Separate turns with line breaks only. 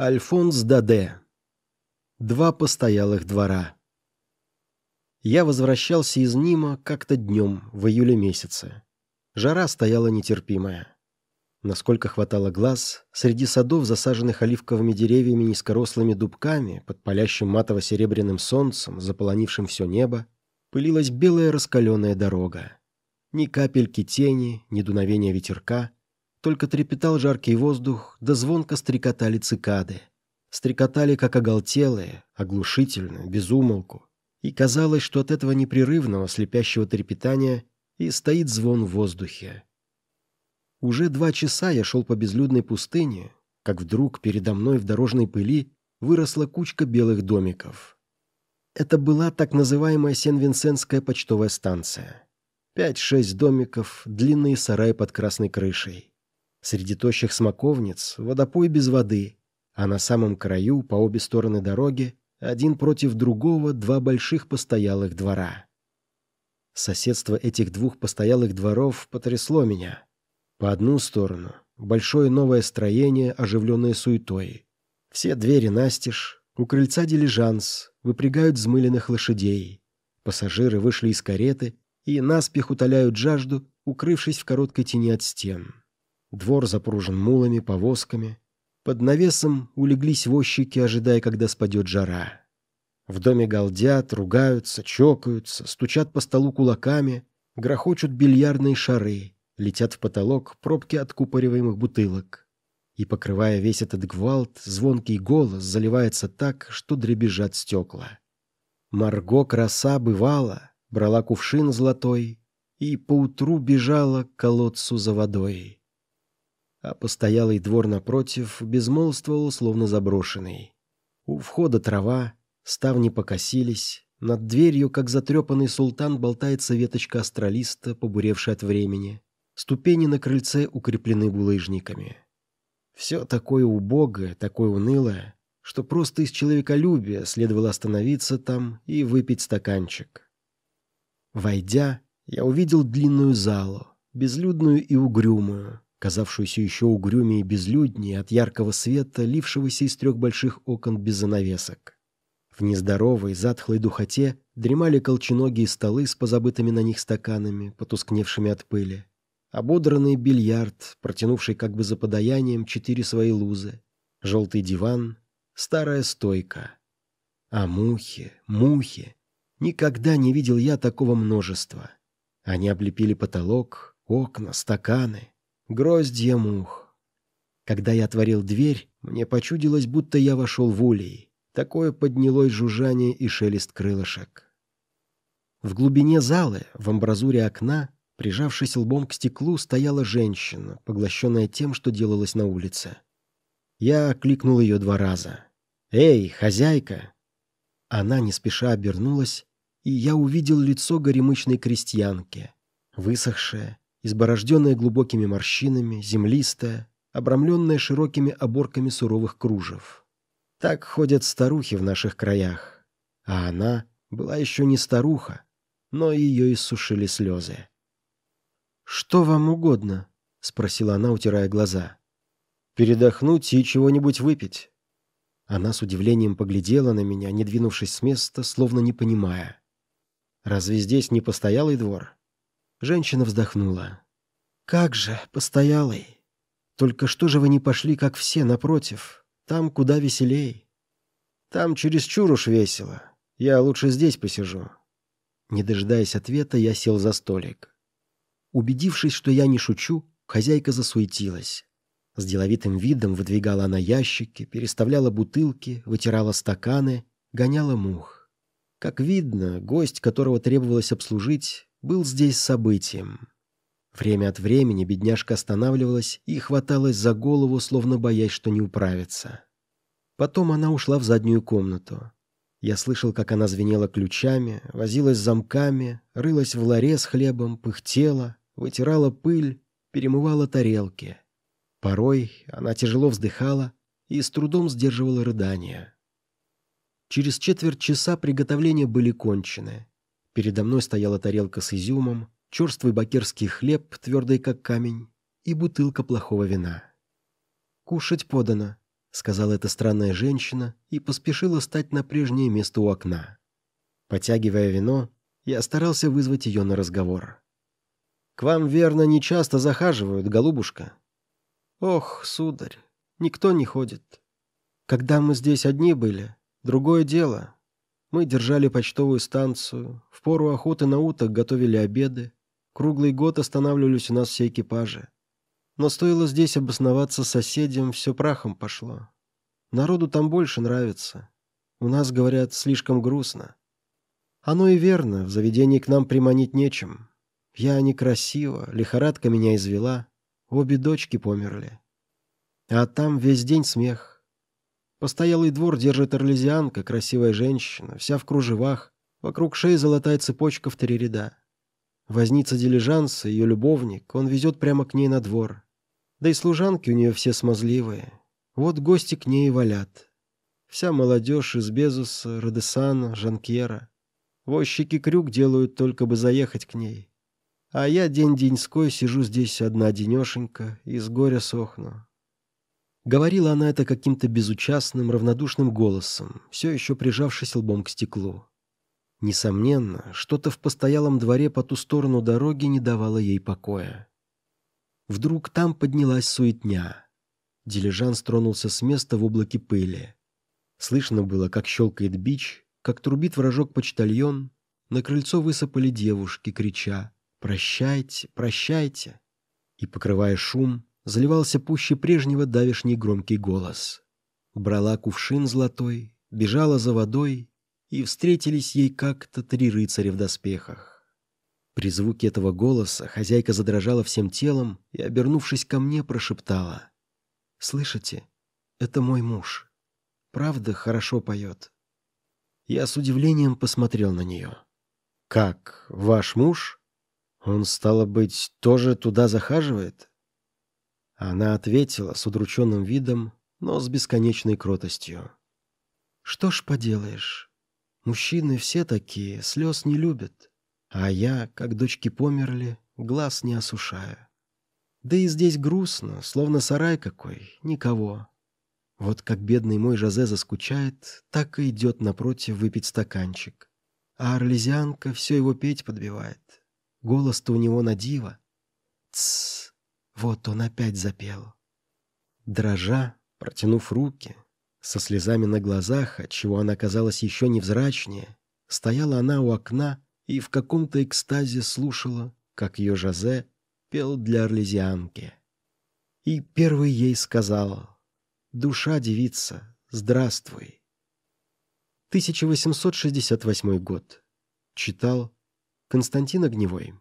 Альфонс Даде. Два постоялых двора. Я возвращался из Нима как-то днем, в июле месяце. Жара стояла нетерпимая. Насколько хватало глаз, среди садов, засаженных оливковыми деревьями низкорослыми дубками, под палящим матово-серебряным солнцем, заполонившим все небо, пылилась белая раскаленная дорога. Ни капельки тени, ни дуновения ветерка, только трепетал жаркий воздух, да звонко стрекотали цикады. Стрекотали, как оголтелые, оглушительно, безумолку. И казалось, что от этого непрерывного, слепящего трепетания и стоит звон в воздухе. Уже два часа я шел по безлюдной пустыне, как вдруг передо мной в дорожной пыли выросла кучка белых домиков. Это была так называемая Сен-Винсентская почтовая станция. Пять-шесть домиков, длинные сараи под красной крышей. Среди тощих смоковниц водопой без воды, а на самом краю, по обе стороны дороги, один против другого два больших постоялых двора. Соседство этих двух постоялых дворов потрясло меня. По одну сторону — большое новое строение, оживленное суетой. Все двери настежь, у крыльца дилижанс, выпрягают взмыленных лошадей. Пассажиры вышли из кареты и наспех утоляют жажду, укрывшись в короткой тени от стен. Двор запружен мулами, повозками. Под навесом улеглись возчики, ожидая, когда спадет жара. В доме галдят, ругаются, чокаются, стучат по столу кулаками, грохочут бильярдные шары, летят в потолок пробки откупориваемых бутылок. И, покрывая весь этот гвалт, звонкий голос заливается так, что дребезжат стекла. Марго краса бывала, брала кувшин золотой и поутру бежала к колодцу за водой. А постоялый двор напротив безмолвствовал, словно заброшенный. У входа трава, ставни покосились, над дверью, как затрепанный султан, болтается веточка астралиста, побуревшая от времени. Ступени на крыльце укреплены булыжниками. Все такое убогое, такое унылое, что просто из человеколюбия следовало остановиться там и выпить стаканчик. Войдя, я увидел длинную залу, безлюдную и угрюмую, казавшуюся еще угрюмее и безлюднее от яркого света, лившегося из трех больших окон без занавесок. В нездоровой, затхлой духоте дремали колченогие столы с позабытыми на них стаканами, потускневшими от пыли ободранный бильярд, протянувший как бы за подаянием четыре свои лузы, желтый диван, старая стойка. А мухи, мухи. Никогда не видел я такого множества. Они облепили потолок, окна, стаканы, гроздья мух. Когда я отворил дверь, мне почудилось, будто я вошел в улей. Такое поднялось жужжание и шелест крылышек. В глубине залы, в амбразуре окна, Прижавшись лбом к стеклу, стояла женщина, поглощенная тем, что делалось на улице. Я окликнул ее два раза. «Эй, хозяйка!» Она не спеша обернулась, и я увидел лицо горемычной крестьянки. Высохшее, изборожденное глубокими морщинами, землистое, обрамленное широкими оборками суровых кружев. Так ходят старухи в наших краях. А она была еще не старуха, но ее иссушили слезы. «Что вам угодно?» — спросила она, утирая глаза. «Передохнуть и чего-нибудь выпить». Она с удивлением поглядела на меня, не двинувшись с места, словно не понимая. «Разве здесь не постоялый двор?» Женщина вздохнула. «Как же, постоялый. Только что же вы не пошли, как все, напротив? Там куда веселей. Там чересчур уж весело. Я лучше здесь посижу». Не дожидаясь ответа, я сел за столик. Убедившись, что я не шучу, хозяйка засуетилась. С деловитым видом выдвигала она ящики, переставляла бутылки, вытирала стаканы, гоняла мух. Как видно, гость, которого требовалось обслужить, был здесь событием. Время от времени бедняжка останавливалась и хваталась за голову, словно боясь, что не управится. Потом она ушла в заднюю комнату. Я слышал, как она звенела ключами, возилась замками, рылась в ларе с хлебом, пыхтела, вытирала пыль, перемывала тарелки. Порой она тяжело вздыхала и с трудом сдерживала рыдания. Через четверть часа приготовления были кончены. Передо мной стояла тарелка с изюмом, черствый бакерский хлеб, твердый как камень, и бутылка плохого вина. «Кушать подано», — сказала эта странная женщина и поспешила стать на прежнее место у окна. Потягивая вино, я старался вызвать ее на разговор. «К вам, верно, не часто захаживают, голубушка?» «Ох, сударь, никто не ходит. Когда мы здесь одни были, другое дело. Мы держали почтовую станцию, в пору охоты на уток готовили обеды, круглый год останавливались у нас все экипажи. Но стоило здесь обосноваться соседям, все прахом пошло. Народу там больше нравится. У нас, говорят, слишком грустно. Оно и верно, в заведении к нам приманить нечем. Я некрасива, лихорадка меня извела, обе дочки померли. А там весь день смех. Постоялый двор держит орлезианка, красивая женщина, вся в кружевах, вокруг шеи золотая цепочка в три ряда. Возница дилижанса, ее любовник, он везет прямо к ней на двор. Да и служанки у нее все смазливые. Вот гости к ней и валят. Вся молодежь из Безуса, Родесана, Жанкьера. Возчики крюк делают только бы заехать к ней. А я день-деньской сижу здесь одна денешенька и с горя сохну. Говорила она это каким-то безучастным, равнодушным голосом, все еще прижавшись лбом к стеклу. Несомненно, что-то в постоялом дворе по ту сторону дороги не давало ей покоя. Вдруг там поднялась суетня. Дилижанс тронулся с места в облаке пыли. Слышно было, как щелкает бич, как трубит вражок-почтальон. На крыльцо высыпали девушки, крича «Прощайте, прощайте!» И, покрывая шум, заливался пуще прежнего давишний громкий голос. Брала кувшин золотой, бежала за водой, и встретились ей как-то три рыцаря в доспехах. При звуке этого голоса хозяйка задрожала всем телом и, обернувшись ко мне, прошептала. «Слышите? Это мой муж. Правда хорошо поет». Я с удивлением посмотрел на нее. «Как, ваш муж? Он, стало быть, тоже туда захаживает?» Она ответила с удрученным видом, но с бесконечной кротостью. «Что ж поделаешь, Мужчины все такие, слез не любят. А я, как дочки померли, глаз не осушаю. Да и здесь грустно, словно сарай какой, никого. Вот как бедный мой Жозе заскучает, так и идет напротив выпить стаканчик. А орлезианка все его петь подбивает. Голос-то у него на диво. Тссс, вот он опять запел. Дрожа, протянув руки, со слезами на глазах, отчего она казалась еще невзрачнее, стояла она у окна и в каком-то экстазе слушала, как ее Жозе пел для орлезианки. И первый ей сказал «Душа девица, здравствуй». 1868 год. Читал Константин Огневой.